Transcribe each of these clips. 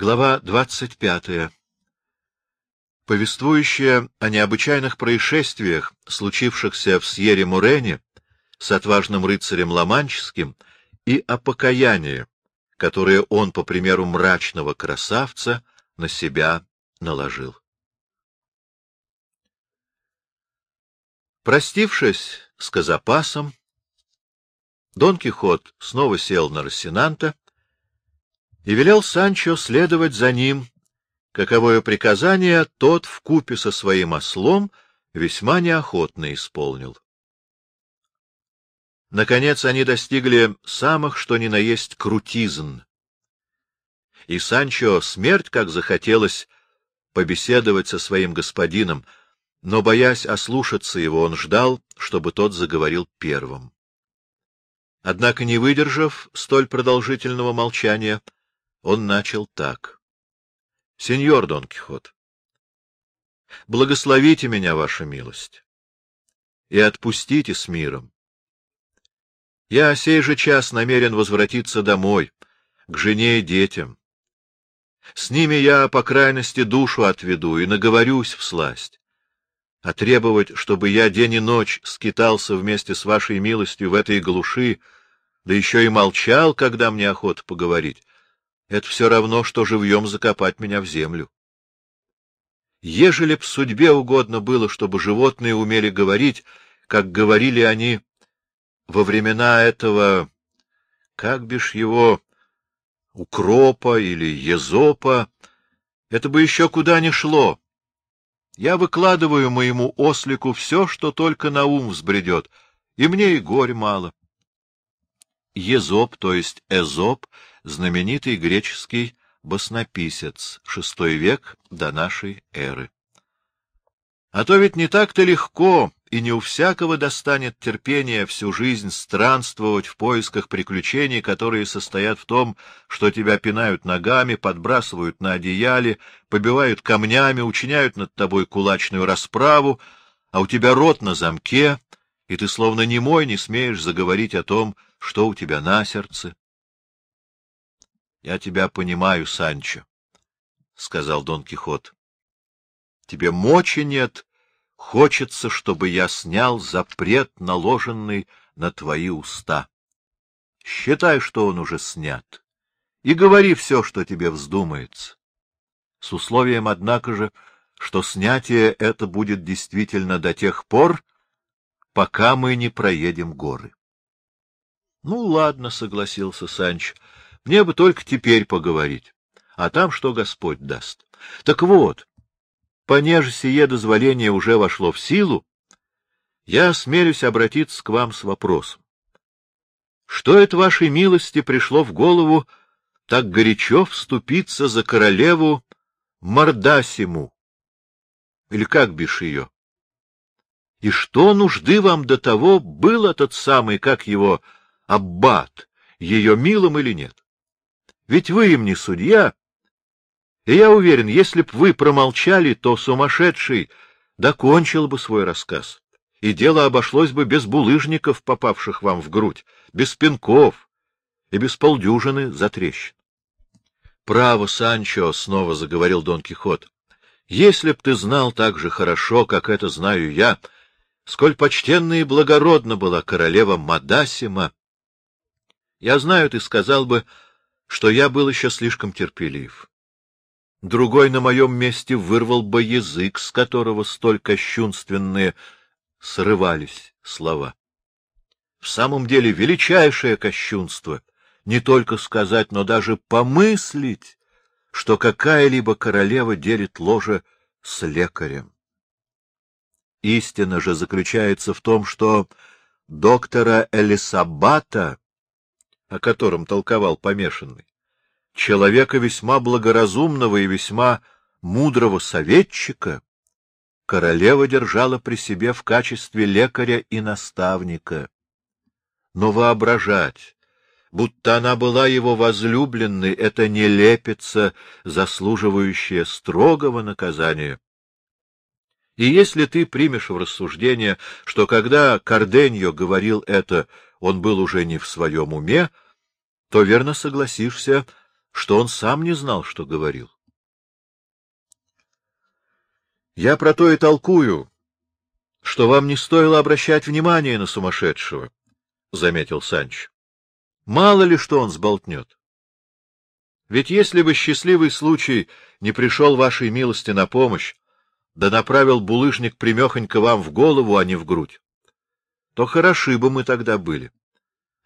Глава двадцать пятая. Повествующая о необычайных происшествиях, случившихся в Сьере-Мурене с отважным рыцарем Ломанческим, и о покаянии, которое он, по примеру мрачного красавца, на себя наложил. Простившись с Казапасом, Дон Кихот снова сел на Рассенанта и велел Санчо следовать за ним, каковое приказание тот в купе со своим ослом весьма неохотно исполнил. Наконец они достигли самых, что ни на есть, крутизн. И Санчо смерть, как захотелось, побеседовать со своим господином, но, боясь ослушаться его, он ждал, чтобы тот заговорил первым. Однако, не выдержав столь продолжительного молчания, он начал так. — Сеньор Дон Кихот, благословите меня, ваша милость, и отпустите с миром. Я сей же час намерен возвратиться домой, к жене и детям. С ними я, по крайности, душу отведу и наговорюсь в сласть. А требовать, чтобы я день и ночь скитался вместе с вашей милостью в этой глуши, да еще и молчал, когда мне охота поговорить, это все равно, что живьем закопать меня в землю. Ежели б судьбе угодно было, чтобы животные умели говорить, как говорили они во времена этого, как бишь его, укропа или езопа, это бы еще куда ни шло. Я выкладываю моему ослику все, что только на ум взбредет, и мне и горя мало. Езоп, то есть Эзоп, знаменитый греческий баснописец, шестой век до нашей эры. А то ведь не так-то легко, и не у всякого достанет терпения всю жизнь странствовать в поисках приключений, которые состоят в том, что тебя пинают ногами, подбрасывают на одеяле, побивают камнями, учиняют над тобой кулачную расправу, а у тебя рот на замке, и ты словно немой не смеешь заговорить о том, что у тебя на сердце. — Я тебя понимаю, Санчо, — сказал Дон Кихот. — Тебе мочи нет, хочется, чтобы я снял запрет, наложенный на твои уста. Считай, что он уже снят, и говори все, что тебе вздумается. С условием, однако же, что снятие это будет действительно до тех пор, пока мы не проедем горы. — Ну, ладно, — согласился Санч, — мне бы только теперь поговорить, а там что Господь даст. Так вот, понеже сие дозволение уже вошло в силу, я осмелюсь обратиться к вам с вопросом. Что это вашей милости пришло в голову так горячо вступиться за королеву Мордасиму? Или как бишь ее? И что нужды вам до того был этот самый, как его, аббат, ее милым или нет. Ведь вы им не судья. И я уверен, если б вы промолчали, то сумасшедший докончил бы свой рассказ, и дело обошлось бы без булыжников, попавших вам в грудь, без пинков и без полдюжины затрещин. — Право, Санчо, — снова заговорил Дон Кихот, — если б ты знал так же хорошо, как это знаю я, сколь почтенна и благородна была королева Мадасима, я знаю, ты сказал бы, что я был еще слишком терпелив. Другой на моем месте вырвал бы язык, с которого столь кощунственные срывались слова. В самом деле величайшее кощунство — не только сказать, но даже помыслить, что какая-либо королева делит ложе с лекарем. Истина же заключается в том, что доктора Элисабата о котором толковал помешанный, человека весьма благоразумного и весьма мудрого советчика, королева держала при себе в качестве лекаря и наставника. Но воображать, будто она была его возлюбленной, это не лепится, заслуживающее строгого наказания. И если ты примешь в рассуждение, что когда Карденьо говорил это, он был уже не в своем уме, то верно согласишься, что он сам не знал, что говорил. Я про то и толкую, что вам не стоило обращать внимание на сумасшедшего, — заметил Санч. Мало ли что он сболтнет. Ведь если бы счастливый случай не пришел вашей милости на помощь, да направил булыжник примехонько вам в голову, а не в грудь, то хороши бы мы тогда были.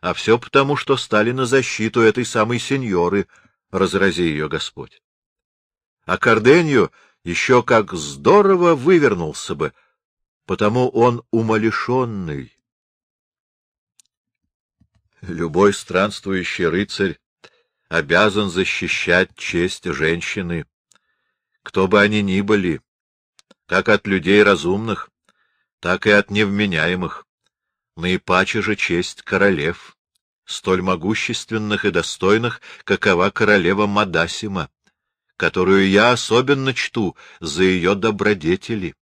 А все потому, что стали на защиту этой самой сеньоры, разрази ее Господь. А Карденью еще как здорово вывернулся бы, потому он умалишенный. Любой странствующий рыцарь обязан защищать честь женщины, кто бы они ни были, как от людей разумных, так и от невменяемых, наипаче же честь королев, столь могущественных и достойных, какова королева Мадасима, которую я особенно чту за ее добродетели,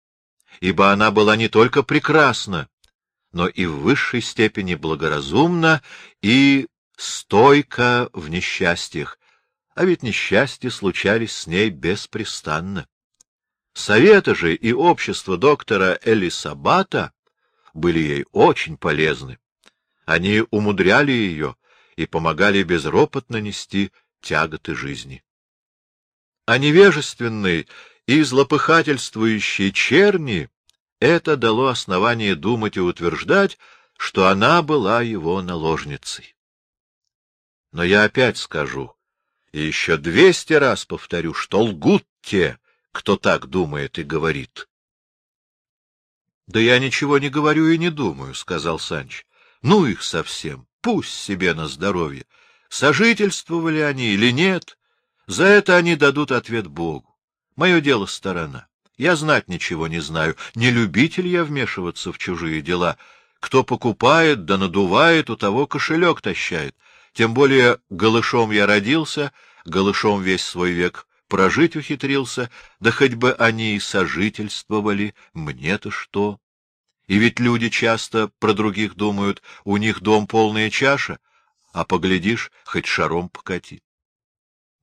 ибо она была не только прекрасна, но и в высшей степени благоразумна и стойка в несчастьях, а ведь несчастья случались с ней беспрестанно. Советы же и общество доктора Элисабата были ей очень полезны. Они умудряли ее и помогали безропотно нести тяготы жизни. А невежественный и злопыхательствующий черни это дало основание думать и утверждать, что она была его наложницей. Но я опять скажу, и еще двести раз повторю, что лгут те, кто так думает и говорит. — Да я ничего не говорю и не думаю, — сказал Санч. — Ну их совсем, пусть себе на здоровье. Сожительствовали они или нет, за это они дадут ответ Богу. Мое дело сторона. Я знать ничего не знаю, не любитель я вмешиваться в чужие дела. Кто покупает да надувает, у того кошелек тащает. Тем более голышом я родился, голышом весь свой век прожить ухитрился, да хоть бы они и сожительствовали, мне-то что? И ведь люди часто про других думают, у них дом полная чаша, а поглядишь, хоть шаром покати.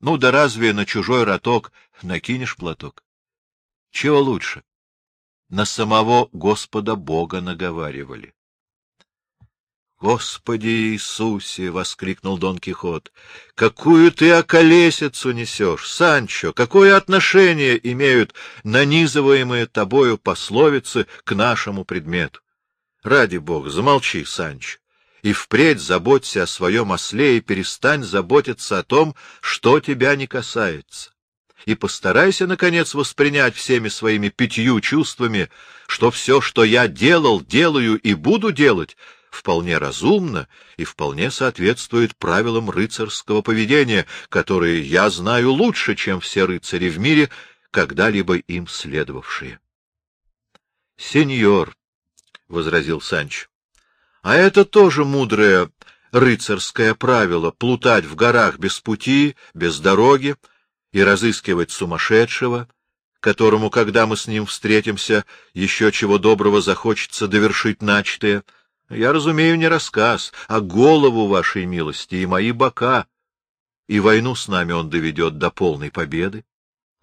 Ну да разве на чужой роток накинешь платок? Чего лучше? На самого Господа Бога наговаривали. «Господи Иисусе!» — воскликнул Дон Кихот. «Какую ты околесицу несешь, Санчо! Какое отношение имеют нанизываемые тобою пословицы к нашему предмету? Ради Бога, замолчи, Санчо, и впредь заботься о своем осле и перестань заботиться о том, что тебя не касается. И постарайся, наконец, воспринять всеми своими пятью чувствами, что все, что я делал, делаю и буду делать, вполне разумно и вполне соответствует правилам рыцарского поведения, которые я знаю лучше, чем все рыцари в мире, когда-либо им следовавшие. — Сеньор, — возразил Санч, — а это тоже мудрое рыцарское правило — плутать в горах без пути, без дороги и разыскивать сумасшедшего, которому, когда мы с ним встретимся, еще чего доброго захочется довершить начатое — я разумею не рассказ, а голову вашей милости и мои бока, и войну с нами он доведет до полной победы.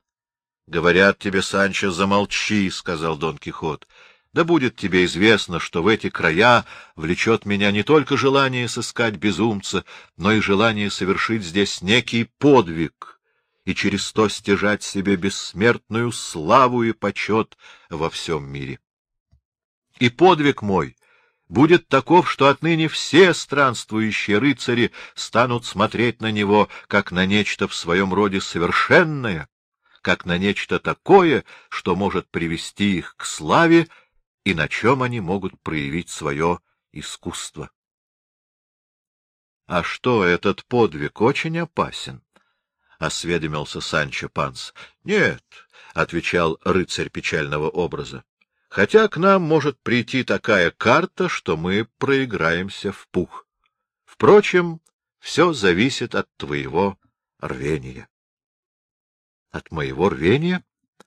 — Говорят тебе, Санчо, замолчи, — сказал Дон Кихот. — Да будет тебе известно, что в эти края влечет меня не только желание сыскать безумца, но и желание совершить здесь некий подвиг и через то стяжать себе бессмертную славу и почет во всем мире. И подвиг мой будет таков, что отныне все странствующие рыцари станут смотреть на него, как на нечто в своем роде совершенное, как на нечто такое, что может привести их к славе и на чем они могут проявить свое искусство. — А что, этот подвиг очень опасен? — осведомился Санчо Панс. — Нет, — отвечал рыцарь печального образа хотя к нам может прийти такая карта, что мы проиграемся в пух. Впрочем, все зависит от твоего рвения. — От моего рвения?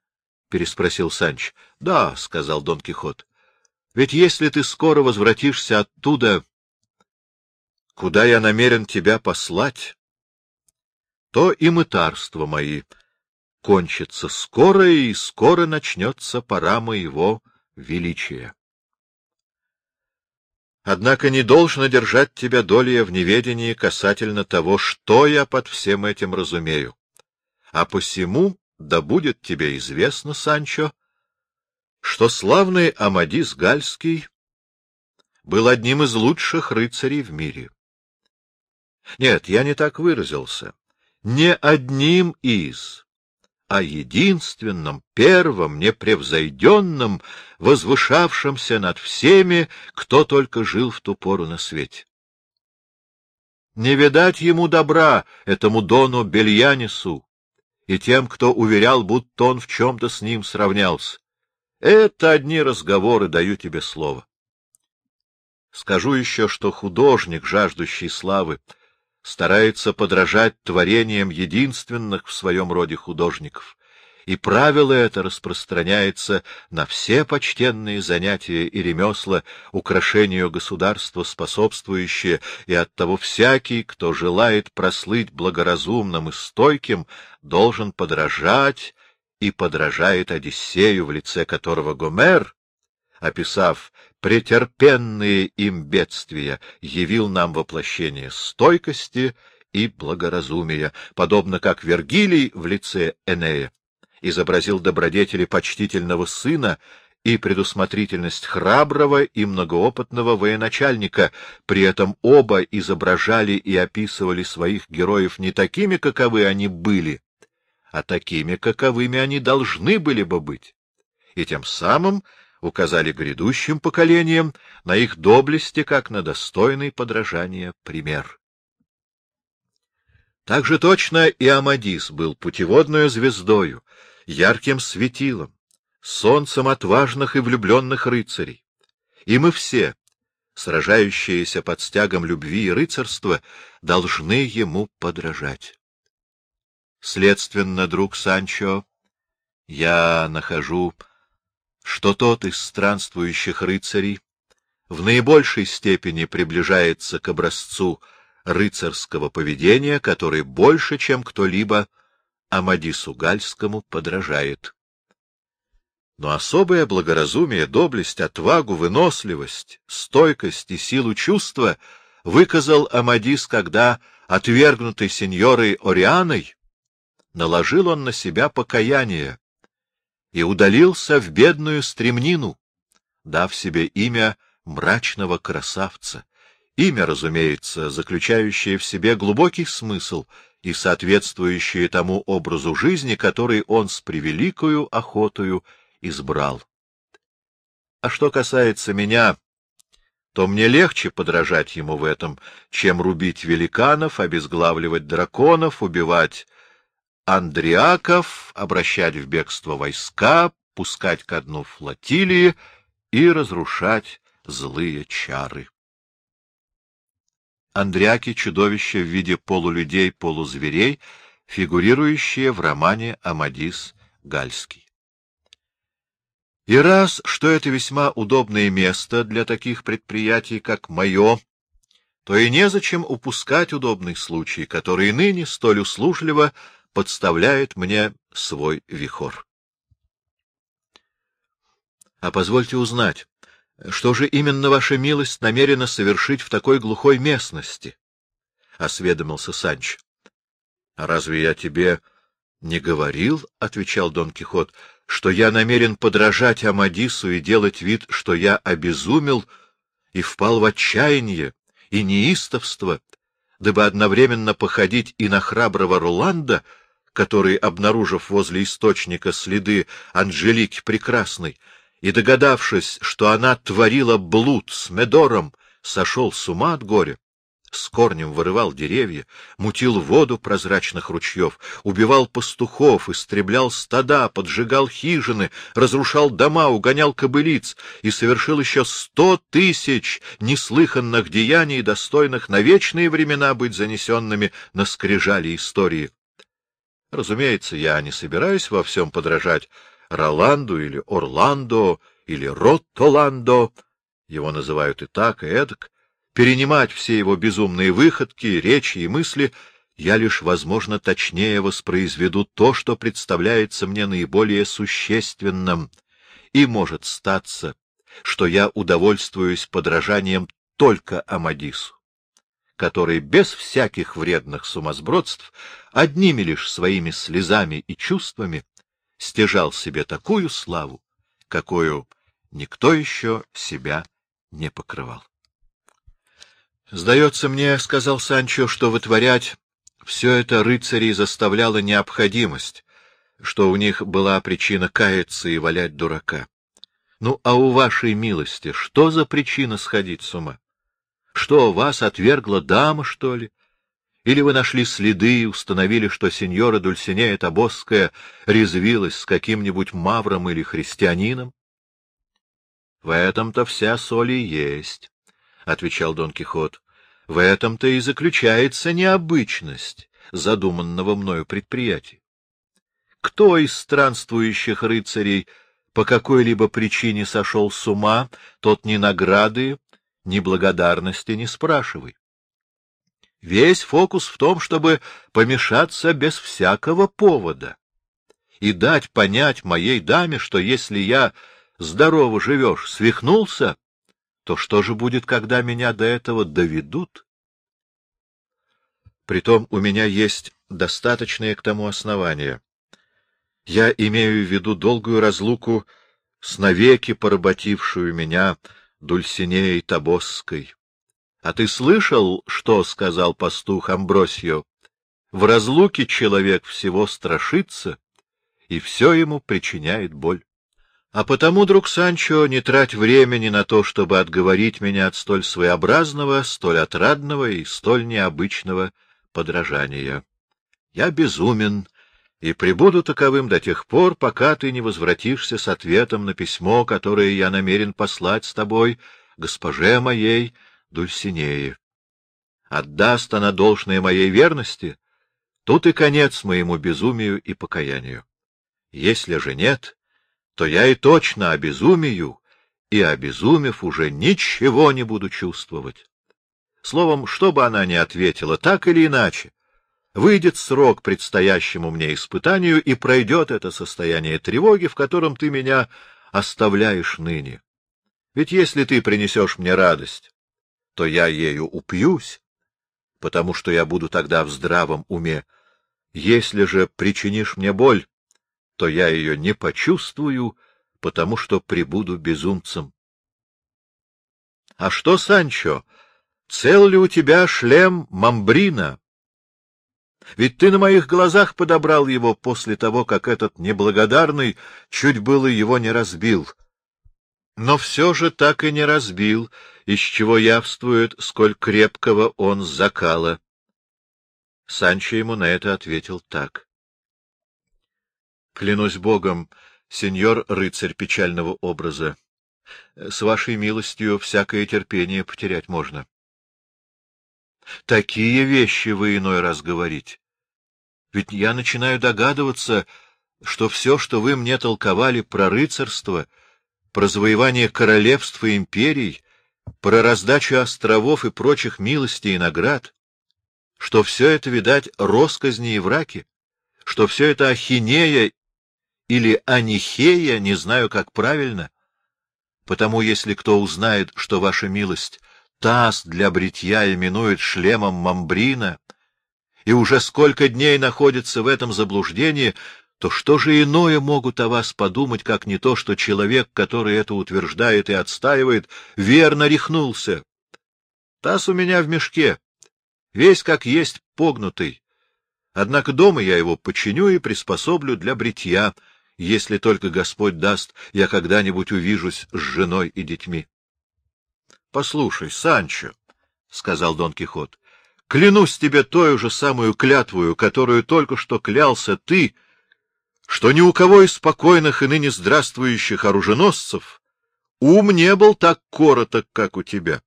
— переспросил Санч. — Да, — сказал Дон Кихот. — Ведь если ты скоро возвратишься оттуда, куда я намерен тебя послать, то и мытарства мои кончатся скоро, и скоро начнется пора моего величия. Однако не должно держать тебя, Долья, в неведении касательно того, что я под всем этим разумею. А посему да будет тебе известно, Санчо, что славный Амадис Гальский был одним из лучших рыцарей в мире. Нет, я не так выразился. Не одним из, а единственным, первым, непревзойденным, возвышавшимся над всеми, кто только жил в ту пору на свете. Не видать ему добра, этому Дону Бельянису, и тем, кто уверял, будто он в чем-то с ним сравнялся. Это одни разговоры, даю тебе слово. Скажу еще, что художник, жаждущий славы, старается подражать творениям единственных в своем роде художников, и правило это распространяется на все почтенные занятия и ремесла, украшению государства способствующие, и оттого всякий, кто желает прослыть благоразумным и стойким, должен подражать и подражает Одиссею, в лице которого Гомер, описав претерпенные им бедствия, явил нам воплощение стойкости и благоразумия, подобно как Вергилий в лице Энея изобразил добродетели почтительного сына и предусмотрительность храброго и многоопытного военачальника, при этом оба изображали и описывали своих героев не такими, каковы они были, а такими, каковыми они должны были бы быть, и тем самым указали грядущим поколениям на их доблести, как на достойный подражания пример. Так же точно и Амадис был путеводной звездою, ярким светилом, солнцем отважных и влюбленных рыцарей. И мы все, сражающиеся под стягом любви и рыцарства, должны ему подражать. Следственно, друг Санчо, я нахожу, что тот из странствующих рыцарей в наибольшей степени приближается к образцу рыцарского поведения, который больше, чем кто-либо, Амадису Гальскому подражает. Но особое благоразумие, доблесть, отвагу, выносливость, стойкость и силу чувства выказал Амадис, когда, отвергнутый сеньорой Орианой, наложил он на себя покаяние и удалился в бедную стремнину, дав себе имя мрачного красавца, имя, разумеется, заключающее в себе глубокий смысл и соответствующее тому образу жизни, который он с превеликою охотою избрал. А что касается меня, то мне легче подражать ему в этом, чем рубить великанов, обезглавливать драконов, убивать андриаков, обращать в бегство войска, пускать ко дну флотилии и разрушать злые чары. Андриаки — чудовища в виде полулюдей-полузверей, фигурирующие в романе «Амадис Гальский». И раз, что это весьма удобное место для таких предприятий, как мое, то и незачем упускать удобный случай, который ныне столь услужливо подставляет мне свой вихор. А позвольте узнать, что же именно ваша милость намерена совершить в такой глухой местности? — осведомился Санч. — разве я тебе не говорил, — отвечал Дон Кихот, — что я намерен подражать Амадису и делать вид, что я обезумел и впал в отчаяние и неистовство, дабы одновременно походить и на храброго Роланда, который, обнаружив возле источника следы Анжелики Прекрасной, и, догадавшись, что она творила блуд с Медором, сошел с ума от горя, с корнем вырывал деревья, мутил воду прозрачных ручьев, убивал пастухов, истреблял стада, поджигал хижины, разрушал дома, угонял кобылиц и совершил еще сто тысяч неслыханных деяний, достойных на вечные времена быть занесенными на скрижали истории. Разумеется, я не собираюсь во всем подражать Роланду или Орландо или Роттоландо, его называют и так, и эдак, перенимать все его безумные выходки, речи и мысли, я лишь, возможно, точнее воспроизведу то, что представляется мне наиболее существенным, и может статься, что я удовольствуюсь подражанием только Амадису, который без всяких вредных сумасбродств, одними лишь своими слезами и чувствами, стяжал себе такую славу, какую никто еще себя не покрывал. — Сдается мне, — сказал Санчо, — что вытворять все это рыцарей заставляла необходимость, что у них была причина каяться и валять дурака. Ну, а у вашей милости что за причина сходить с ума? Что, вас отвергла дама, что ли? Или вы нашли следы и установили, что сеньора Дульсинея Табосская резвилась с каким-нибудь мавром или христианином? — В этом-то вся соль и есть, — отвечал Дон Кихот. В этом-то и заключается необычность задуманного мною предприятия. Кто из странствующих рыцарей по какой-либо причине сошел с ума, тот ни награды, ни благодарности не спрашивай. Весь фокус в том, чтобы помешаться без всякого повода и дать понять моей даме, что если я здорово живешь, свихнулся, то что же будет, когда меня до этого доведут? Притом у меня есть достаточные к тому основания. Я имею в виду долгую разлуку с навеки поработившую меня Дульсинеей Табосской. А ты слышал, что сказал пастух Амбросио? В разлуке человек всего страшится, и все ему причиняет боль. А потому, друг Санчо, не трать времени на то, чтобы отговорить меня от столь своеобразного, столь отрадного и столь необычного подражания. Я безумен и пребуду таковым до тех пор, пока ты не возвратишься с ответом на письмо, которое я намерен послать с тобой госпоже моей Дульсинее. Отдаст она должное моей верности, тут и конец моему безумию и покаянию. Если же нет, то я и точно обезумею, и, обезумев, уже ничего не буду чувствовать. Словом, что бы она ни ответила, так или иначе, выйдет срок предстоящему мне испытанию, и пройдет это состояние тревоги, в котором ты меня оставляешь ныне. Ведь если ты принесешь мне радость, то я ею упьюсь, потому что я буду тогда в здравом уме. Если же причинишь мне боль, то я ее не почувствую, потому что прибуду безумцем. — А что, Санчо, цел ли у тебя шлем Мамбрина? Ведь ты на моих глазах подобрал его после того, как этот неблагодарный чуть было его не разбил. Но все же так и не разбил, из чего явствует, сколь крепкого он закала. Санчо ему на это ответил так. Клянусь Богом, сеньор рыцарь печального образа, с вашей милостью всякое терпение потерять можно. Такие вещи вы иной раз говорите. Ведь я начинаю догадываться, что все, что вы мне толковали про рыцарство, про завоевание королевств и империй, про раздачу островов и прочих милостей и наград, что все это, видать, росказни и враки, что все это ахинея или Анихея, не знаю, как правильно. Потому если кто узнает, что ваша милость таз для бритья именует шлемом мамбрина, и уже сколько дней находится в этом заблуждении, то что же иное могут о вас подумать, как не то, что человек, который это утверждает и отстаивает, верно рехнулся? Таз у меня в мешке, весь как есть погнутый. Однако дома я его починю и приспособлю для бритья, если только Господь даст, я когда-нибудь увижусь с женой и детьми. — Послушай, Санчо, — сказал Дон Кихот, — клянусь тебе той же самую клятвую, которую только что клялся ты, что ни у кого из спокойных и ныне здравствующих оруженосцев ум не был так короток, как у тебя.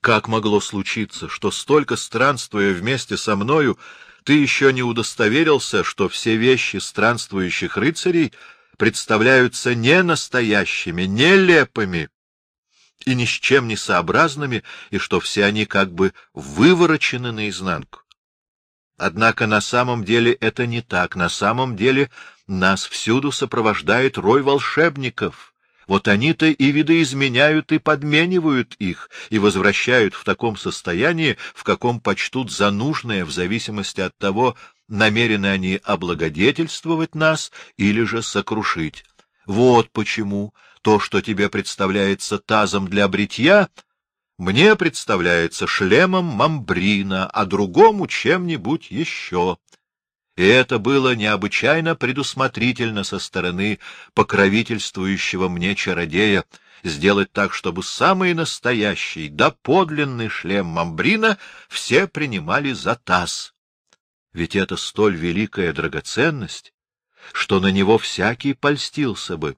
Как могло случиться, что столько странствуя вместе со мною, ты еще не удостоверился, что все вещи странствующих рыцарей представляются не настоящими, нелепыми и ни с чем не сообразными, и что все они как бы выворочены наизнанку. Однако на самом деле это не так. На самом деле нас всюду сопровождает рой волшебников. Вот они-то и видоизменяют и подменивают их, и возвращают в таком состоянии, в каком почтут за нужное, в зависимости от того, намерены они облагодетельствовать нас или же сокрушить. Вот почему то, что тебе представляется тазом для бритья, мне представляется шлемом мамбрина, а другому чем-нибудь еще. И это было необычайно предусмотрительно со стороны покровительствующего мне чародея сделать так, чтобы самый настоящий, да подлинный шлем мамбрина все принимали за таз. Ведь это столь великая драгоценность, что на него всякий польстился бы.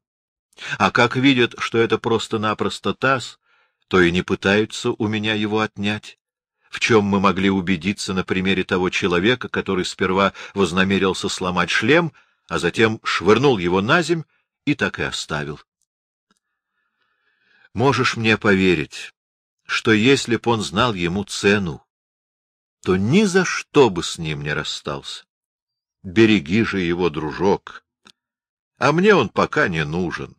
А как видят, что это просто-напросто таз, то и не пытаются у меня его отнять. В чем мы могли убедиться на примере того человека, который сперва вознамерился сломать шлем, а затем швырнул его на земь и так и оставил. Можешь мне поверить, что если б он знал ему цену, то ни за что бы с ним не расстался. Береги же его, дружок. А мне он пока не нужен.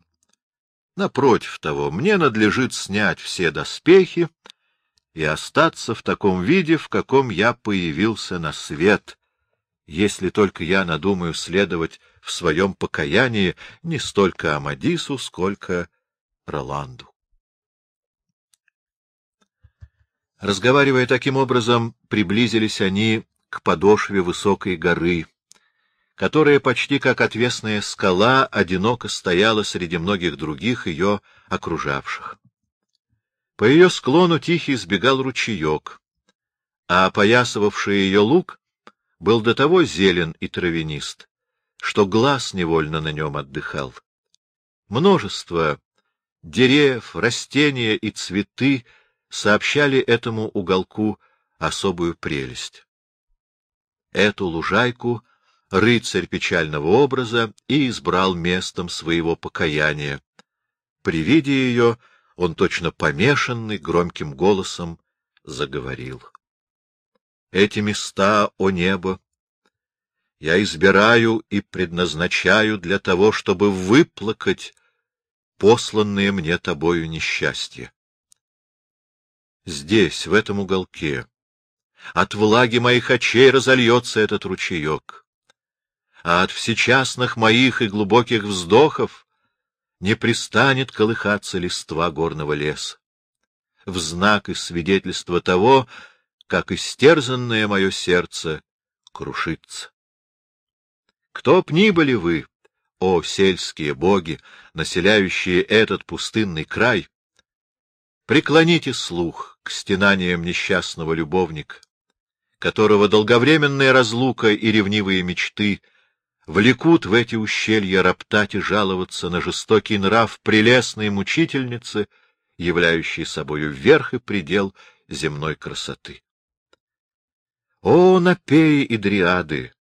Напротив того, мне надлежит снять все доспехи и остаться в таком виде, в каком я появился на свет, если только я надумаю следовать в своем покаянии не столько Амадису, сколько Роланду. Разговаривая таким образом, приблизились они к подошве высокой горы, которая почти как отвесная скала одиноко стояла среди многих других ее окружавших. По ее склону тихий сбегал ручеек, а опоясывавший ее луг был до того зелен и травянист, что глаз невольно на нем отдыхал. Множество деревьев, растения и цветы сообщали этому уголку особую прелесть. Эту лужайку рыцарь печального образа и избрал местом своего покаяния. При виде ее он, точно помешанный, громким голосом заговорил. Эти места, о небо, я избираю и предназначаю для того, чтобы выплакать посланные мне тобою несчастья. Здесь, в этом уголке, от влаги моих очей разольется этот ручеек а от всечастных моих и глубоких вздохов не пристанет колыхаться листва горного леса. В знак и свидетельство того, как истерзанное мое сердце крушится. Кто б ни были вы, о сельские боги, населяющие этот пустынный край, преклоните слух к стенаниям несчастного любовника, которого долговременная разлука и ревнивые мечты — влекут в эти ущелья роптать и жаловаться на жестокий нрав прелестной мучительницы, являющей собою верх и предел земной красоты. О, напеи и дриады,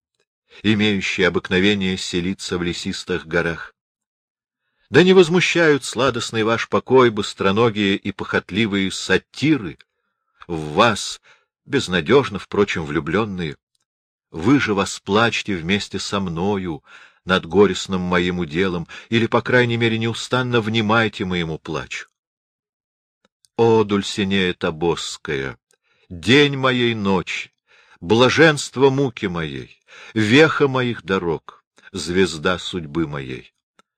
имеющие обыкновение селиться в лесистых горах! Да не возмущают сладостный ваш покой быстроногие и похотливые сатиры, в вас, безнадежно, впрочем, влюбленные, вы же восплачьте вместе со мною над горестным моим уделом, или, по крайней мере, неустанно внимайте моему плачу. О, Дульсинея Тобосская, день моей ночи, блаженство муки моей, веха моих дорог, звезда судьбы моей!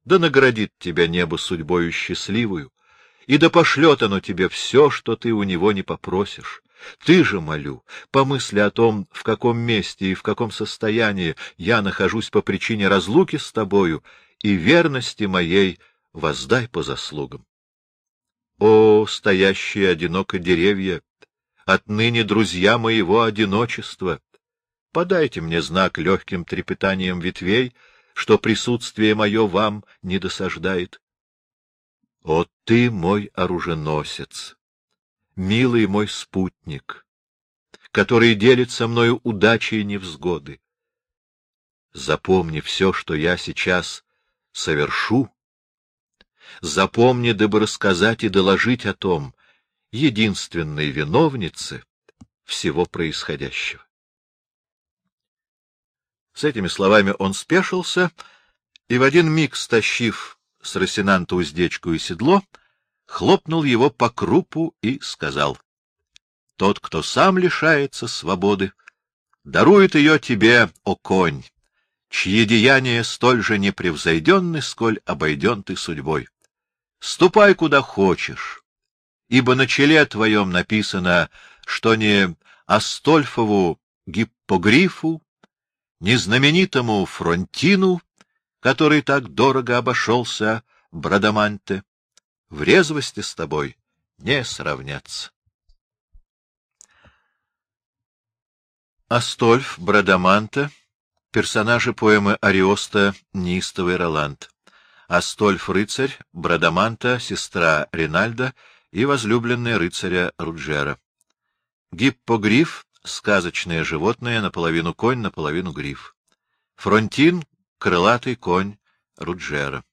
Да наградит тебя небо судьбою счастливую, и да пошлет оно тебе все, что ты у него не попросишь, ты же, молю, помысли о том, в каком месте и в каком состоянии я нахожусь по причине разлуки с тобою, и верности моей воздай по заслугам. О, стоящие одиноко деревья, отныне друзья моего одиночества! Подайте мне знак легким трепетанием ветвей, что присутствие мое вам не досаждает. О, ты мой оруженосец! Милый мой спутник, который делит со мною удачи и невзгоды. Запомни все, что я сейчас совершу. Запомни, дабы рассказать и доложить о том единственной виновнице всего происходящего. С этими словами он спешился и в один миг, стащив с Росинанта уздечку и седло, хлопнул его по крупу и сказал, — Тот, кто сам лишается свободы, дарует ее тебе, о конь, чьи деяния столь же непревзойденны, сколь обойден ты судьбой. Ступай куда хочешь, ибо на челе твоем написано, что не Астольфову гиппогрифу, не знаменитому Фронтину, который так дорого обошелся Брадаманте, в резвости с тобой не сравняться. Астольф Брадаманта, персонажи поэмы Ариоста «Неистовый Роланд». Астольф — рыцарь, Брадаманта — сестра Ринальда и возлюбленная рыцаря Руджера. Гиппогриф — сказочное животное, наполовину конь, наполовину гриф. Фронтин — крылатый конь Руджера.